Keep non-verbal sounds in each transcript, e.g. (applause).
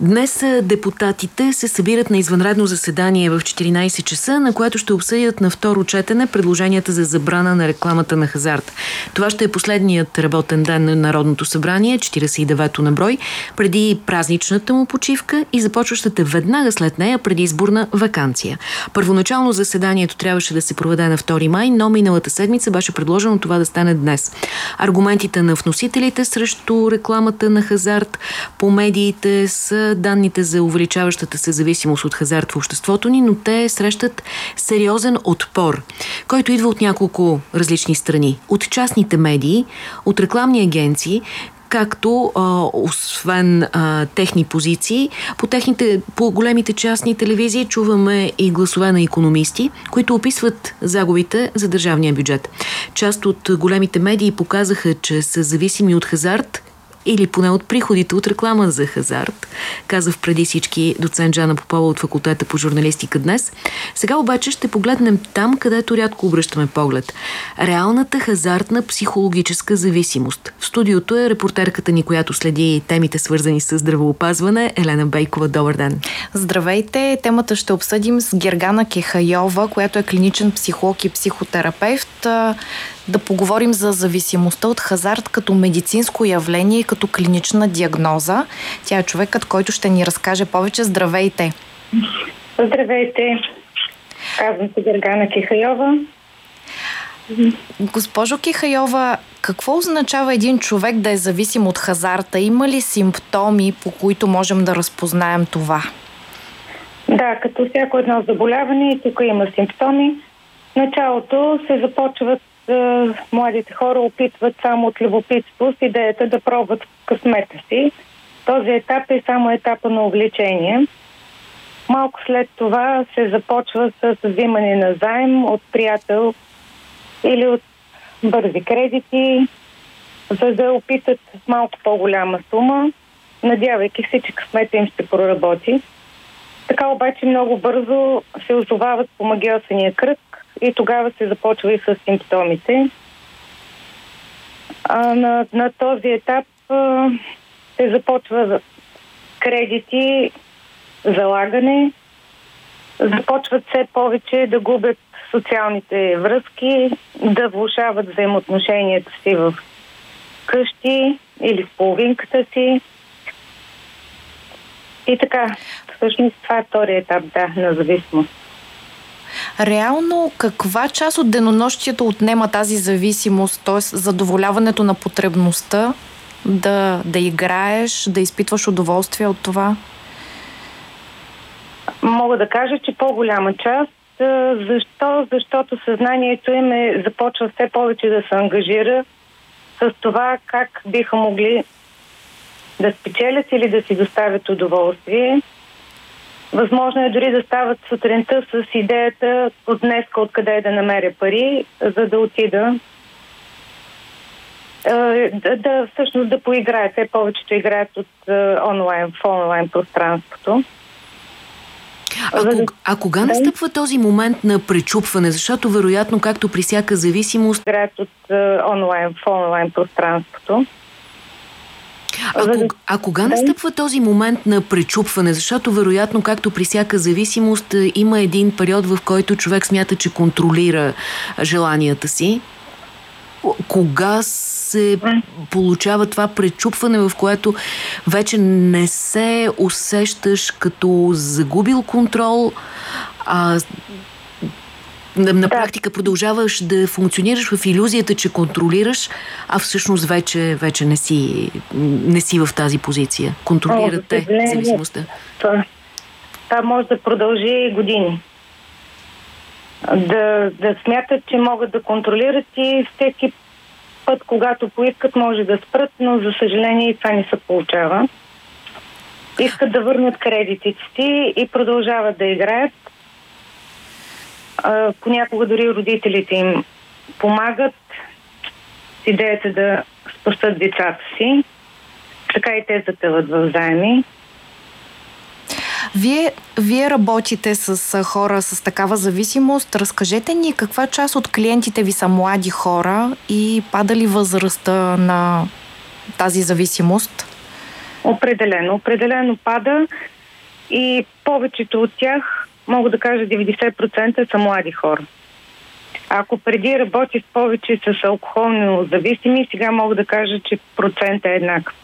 Днес депутатите се събират на извънредно заседание в 14 часа, на което ще обсъдят на второ четене предложенията за забрана на рекламата на хазарт. Това ще е последният работен ден на Народното събрание, 49-то на брой, преди празничната му почивка и започващата веднага след нея предизборна вакансия. Първоначално заседанието трябваше да се проведе на 2 май, но миналата седмица беше предложено това да стане днес. Аргументите на вносителите срещу рекламата на хазарт по медиите са данните за увеличаващата се зависимост от хазарт в обществото ни, но те срещат сериозен отпор, който идва от няколко различни страни. От частните медии, от рекламни агенции, както а, освен а, техни позиции, по, техните, по големите частни телевизии чуваме и гласове на економисти, които описват загубите за държавния бюджет. Част от големите медии показаха, че са зависими от хазарт или поне от приходите от реклама за хазарт, каза в преди всички доцент Жана Попова от факултета по журналистика днес. Сега обаче ще погледнем там, където рядко обръщаме поглед. Реалната хазартна психологическа зависимост. В студиото е репортерката ни, която следи темите свързани с здравоопазване, Елена Бейкова. Добър ден! Здравейте! Темата ще обсъдим с Гергана Кехайова, която е клиничен психолог и психотерапевт да поговорим за зависимостта от хазарт като медицинско явление и като клинична диагноза. Тя е човекът, който ще ни разкаже повече. Здравейте! Здравейте! Казвам се Гергана Кихайова. Госпожо Кихайова, какво означава един човек да е зависим от хазарта? Има ли симптоми, по които можем да разпознаем това? Да, като всяко едно заболяване, тук има симптоми. В началото се започват младите хора опитват само от любопитство с идеята да пробват късмета си. Този етап е само етапа на увлечение. Малко след това се започва с взимане на заем от приятел или от бързи кредити, за да опитат малко по-голяма сума, надявайки се, че късмета им ще проработи. Така обаче много бързо се озовават по магиосения кръг и тогава се започва и с симптомите. А на, на този етап а, се започва кредити, залагане, започват все повече да губят социалните връзки, да влушават взаимоотношенията си в къщи или в половинката си. И така, всъщност това е втория етап да, на зависимост. Реално каква част от денонощието отнема тази зависимост, т.е. задоволяването на потребността да, да играеш, да изпитваш удоволствие от това? Мога да кажа, че по-голяма част. Защо? Защото съзнанието им е, започва все повече да се ангажира с това как биха могли да спечелят или да си доставят удоволствие Възможно е дори да стават сутринта с идеята от днеска откъде е да намеря пари, за да отида да, да всъщност да поиграят. Те повечето играят от онлайн, в онлайн пространството. А, кога, а кога да. настъпва този момент на пречупване? Защото вероятно, както при всяка зависимост... Играят от онлайн, в онлайн пространството. А, кога, а кога настъпва този момент на пречупване? Защото вероятно, както при всяка зависимост, е, има един период, в който човек смята, че контролира желанията си. Кога се получава това пречупване, в което вече не се усещаш като загубил контрол, а на, на практика продължаваш да функционираш в иллюзията, че контролираш, а всъщност вече, вече не, си, не си в тази позиция. Контролирате О, зависимостта. Това, това може да продължи години. Да, да смятат, че могат да контролират и всеки път, когато поискат, може да спрат, но за съжаление и това не се получава. Искат да върнат кредитите си и продължават да играят, а, понякога дори родителите им помагат с идеята да спасат децата си. Така и те затъват в заеми. Вие, вие работите с хора с такава зависимост. Разкажете ни каква част от клиентите ви са млади хора и пада ли възрастта на тази зависимост? Определено. Определено пада и повечето от тях, мога да кажа 90% са млади хора. Ако преди работи с повече с алкохолно зависими, сега мога да кажа, че процент е еднакъв.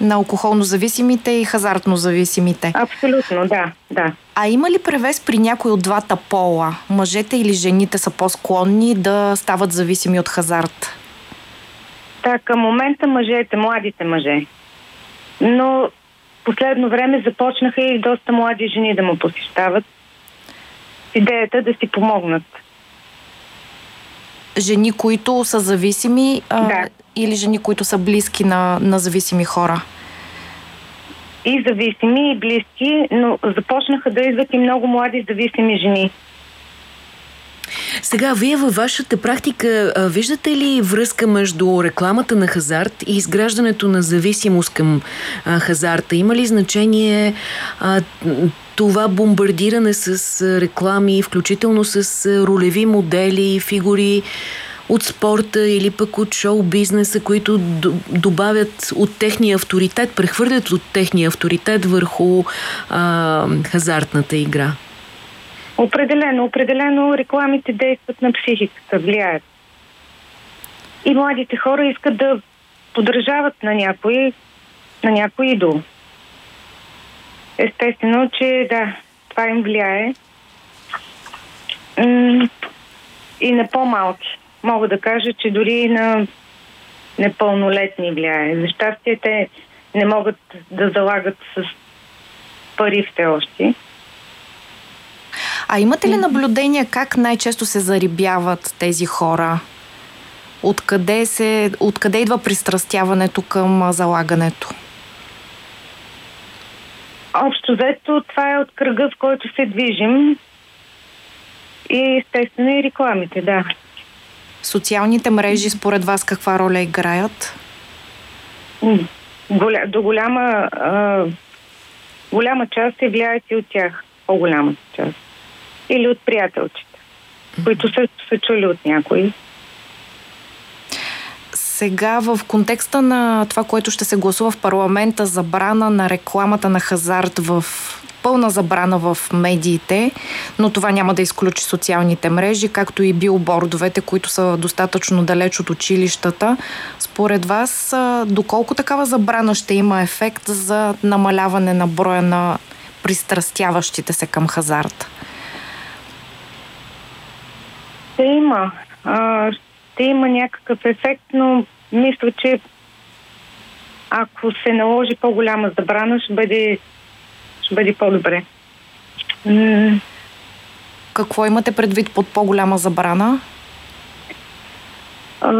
На алкохолно зависимите и хазартно зависимите. Абсолютно, да, да. А има ли превес при някой от двата пола? Мъжете или жените са по-склонни да стават зависими от хазарт? Да, към момента мъжете, младите мъже. Но последно време започнаха и доста млади жени да му посещават. Идеята е да си помогнат. Жени, които са зависими а, Да. или жени, които са близки на, на зависими хора? И зависими, и близки, но започнаха да идват и много млади зависими жени. Сега, вие във вашата практика виждате ли връзка между рекламата на хазарт и изграждането на зависимост към а, хазарта? Има ли значение а, това бомбардиране с реклами, включително с ролеви модели, фигури от спорта или пък от шоу-бизнеса, които добавят от техния авторитет, прехвърлят от техния авторитет върху а, хазартната игра? Определено, определено рекламите действат на психиката, влияят. И младите хора искат да подражават на някой, на някой идол. Естествено, че да, това им влияе. И на по-малки. Мога да кажа, че дори на непълнолетни влияе. За щастие те не могат да залагат с пари все още. А имате ли наблюдения как най-често се зарибяват тези хора? Откъде, се, откъде идва пристрастяването към залагането? Общо взето, това е от кръга, в който се движим. И естествено и рекламите, да. Социалните мрежи според вас каква роля играят? Голя, до голяма, а, голяма част се влияят и от тях. По-голямата част. Или от приятелчета, които също са чули от някои. Сега в контекста на това, което ще се гласува в парламента, забрана на рекламата на хазарт в пълна забрана в медиите, но това няма да изключи социалните мрежи, както и билбордовете, които са достатъчно далеч от училищата. Според вас, доколко такава забрана ще има ефект за намаляване на броя на пристрастяващите се към хазарт? Ще има. А, ще има някакъв ефект, но мисля, че ако се наложи по-голяма забрана, ще бъде, ще бъде по-добре. М, Какво имате предвид под по-голяма забрана? А,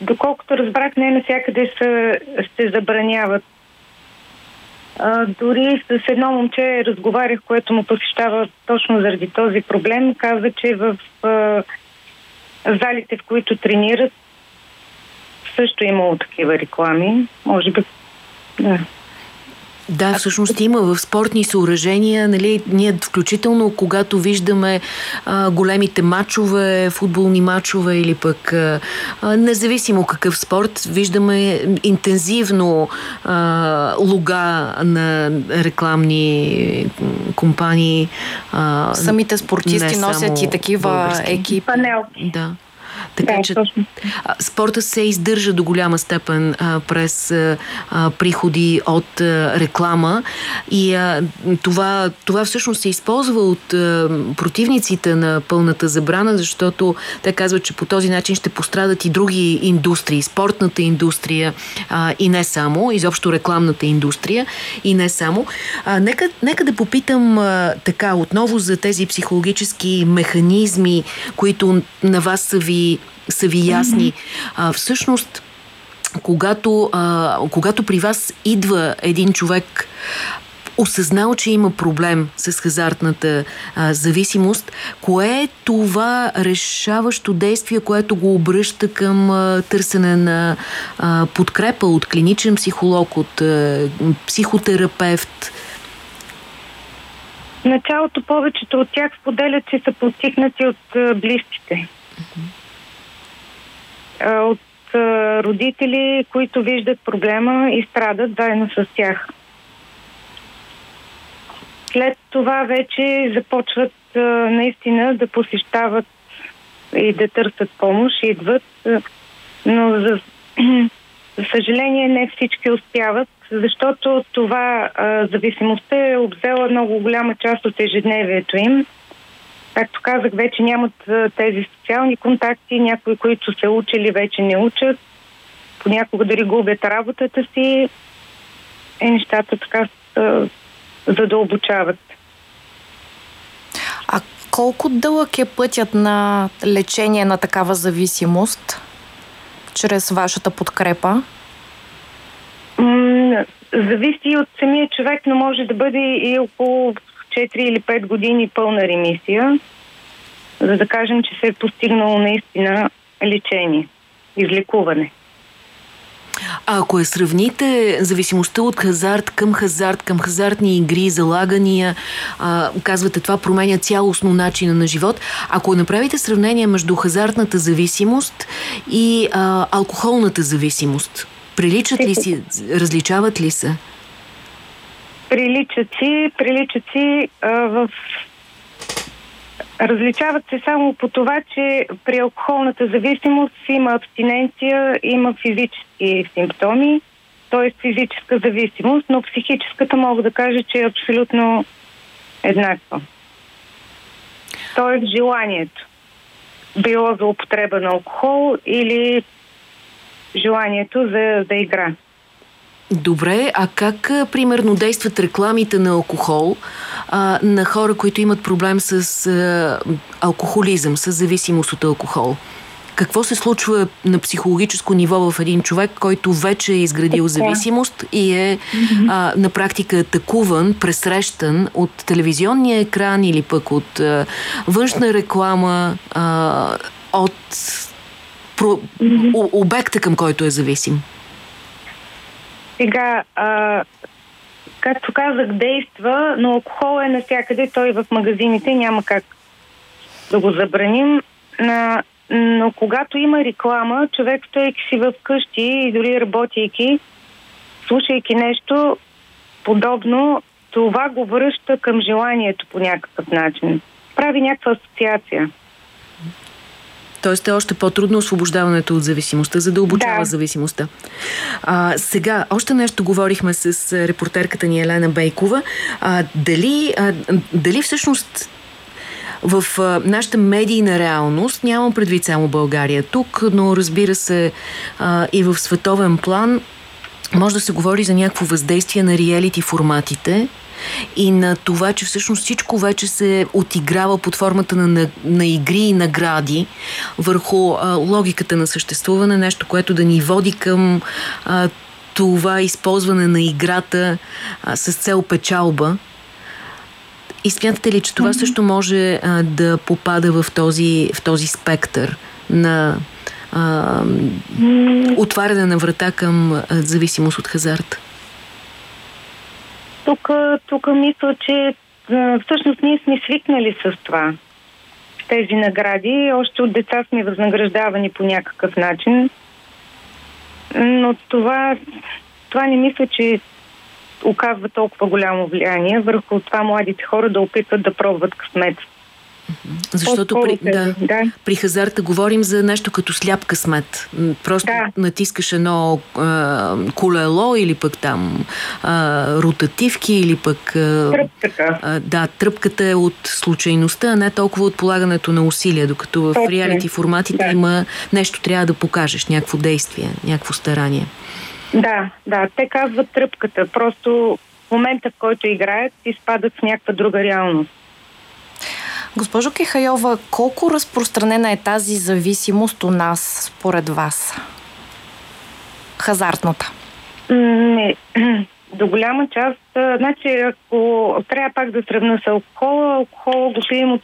доколкото разбрах, не навсякъде се, се забраняват. А, дори с едно момче разговарях, което му посещава точно заради този проблем. Каза, че в а, залите, в които тренират, също е имало такива реклами. Може би. Да. Да, всъщност има в спортни съоръжения, нали, ние включително когато виждаме а, големите матчове, футболни матчове или пък а, независимо какъв спорт, виждаме интензивно а, лога на рекламни компании. А, Самите спортисти носят и такива български. екипи. Панелки. Да. Така Да, че точно. спорта се издържа до голяма степен а, през а, приходи от а, реклама и а, това, това всъщност се използва от а, противниците на пълната забрана, защото те казват, че по този начин ще пострадат и други индустрии, спортната индустрия а, и не само, изобщо рекламната индустрия и не само. А, нека, нека да попитам а, така отново за тези психологически механизми, които на вас са ви, са ви ясни. А, всъщност, когато, а, когато при вас идва един човек, осъзнал, че има проблем с хазартната а, зависимост, кое е това решаващо действие, което го обръща към а, търсене на а, подкрепа от клиничен психолог, от а, психотерапевт? В началото повечето от тях споделят, че са постигнати от а, близките. А, от родители, които виждат проблема и страдат заедно с тях. След това вече започват наистина да посещават и да търсят помощ, идват, но за, (clears throat) за съжаление не всички успяват, защото това зависимостта е обзела много голяма част от ежедневието им. Както казах, вече нямат тези социални контакти, някои, които се учили, вече не учат, понякога дори губят работата си, е нещата така задълбочават. А колко дълъг е пътят на лечение на такава зависимост чрез вашата подкрепа? М- зависи от самия човек, но може да бъде и около 4 или 5 години пълна ремисия, за да кажем, че се е постигнало наистина лечение, излекуване. А ако я сравните зависимостта от хазарт към хазарт, към хазартни игри, залагания, а, казвате това променя цялостно начина на живот. Ако направите сравнение между хазартната зависимост и а, алкохолната зависимост, приличат ли си, различават ли се? Приличат си, приличат си а, в Различават се само по това, че при алкохолната зависимост има абстиненция, има физически симптоми, т.е. физическа зависимост, но психическата мога да кажа, че е абсолютно еднаква. Т.е. желанието. Било за употреба на алкохол или желанието за, за игра. Добре, а как примерно действат рекламите на алкохол а, на хора, които имат проблем с а, алкохолизъм, с зависимост от алкохол? Какво се случва на психологическо ниво в един човек, който вече е изградил зависимост и е а, на практика атакуван, пресрещан от телевизионния екран или пък от а, външна реклама, а, от про, обекта, към който е зависим? Сега, а, както казах, действа, но алкохол е навсякъде, той в магазините няма как да го забраним. А, но когато има реклама, човек стоейки си в къщи и дори работейки, слушайки нещо подобно, това го връща към желанието по някакъв начин. Прави някаква асоциация. Тоест е още по-трудно освобождаването от зависимостта, за да обучава да. зависимостта. А, сега, още нещо говорихме с репортерката ни Елена Бейкова. А, дали, а, дали всъщност в а, нашата медийна реалност, нямам предвид само България тук, но разбира се а, и в световен план, може да се говори за някакво въздействие на реалити форматите, и на това, че всъщност всичко вече се отиграва под формата на, на, на игри и награди върху а, логиката на съществуване, нещо, което да ни води към а, това използване на играта а, с цел печалба. И смятате ли, че това също може а, да попада в този, в този спектър на а, отваряне на врата към зависимост от хазарта? Тук, тук мисля, че всъщност ние сме свикнали с това. Тези награди. Още от деца сме възнаграждавани по някакъв начин. Но това, това не мисля, че оказва толкова голямо влияние върху това младите хора да опитват да пробват късмет. Защото при, да, да. при хазарта говорим за нещо като сляп късмет. Просто да. натискаш едно а, колело или пък там а, ротативки или пък... А, тръпката. А, да, тръпката е от случайността, а не толкова от полагането на усилия, докато в Точно. реалити форматите да. има нещо трябва да покажеш, някакво действие, някакво старание. Да, да, те казват тръпката. Просто в момента, в който играят, изпадат в някаква друга реалност. Госпожо Кехайова, колко разпространена е тази зависимост у нас, според вас? Хазартната. Не, (clears throat) до голяма част. Значи, ако трябва пак да сравна с алкохола, алкохола го пием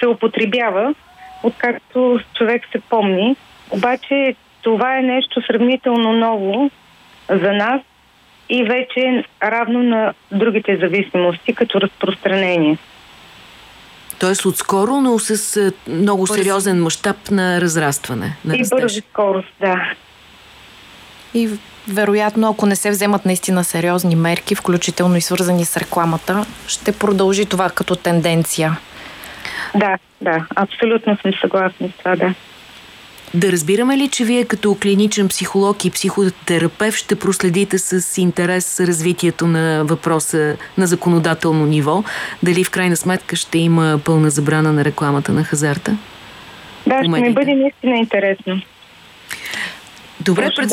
се употребява, откакто човек се помни. Обаче това е нещо сравнително ново за нас и вече равно на другите зависимости като разпространение. Тоест отскоро, но с много Бърз. сериозен мащаб на разрастване. На и бърза скорост, да. И вероятно, ако не се вземат наистина сериозни мерки, включително и свързани с рекламата, ще продължи това като тенденция. Да, да, абсолютно съм съгласна с това, да. Да разбираме ли, че вие като клиничен психолог и психотерапевт ще проследите с интерес развитието на въпроса на законодателно ниво? Дали в крайна сметка ще има пълна забрана на рекламата на хазарта? Да, ще ми бъде наистина интересно. Добре, пред...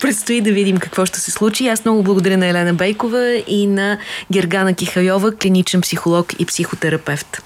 предстои да видим какво ще се случи. Аз много благодаря на Елена Бейкова и на Гергана Кихайова, клиничен психолог и психотерапевт.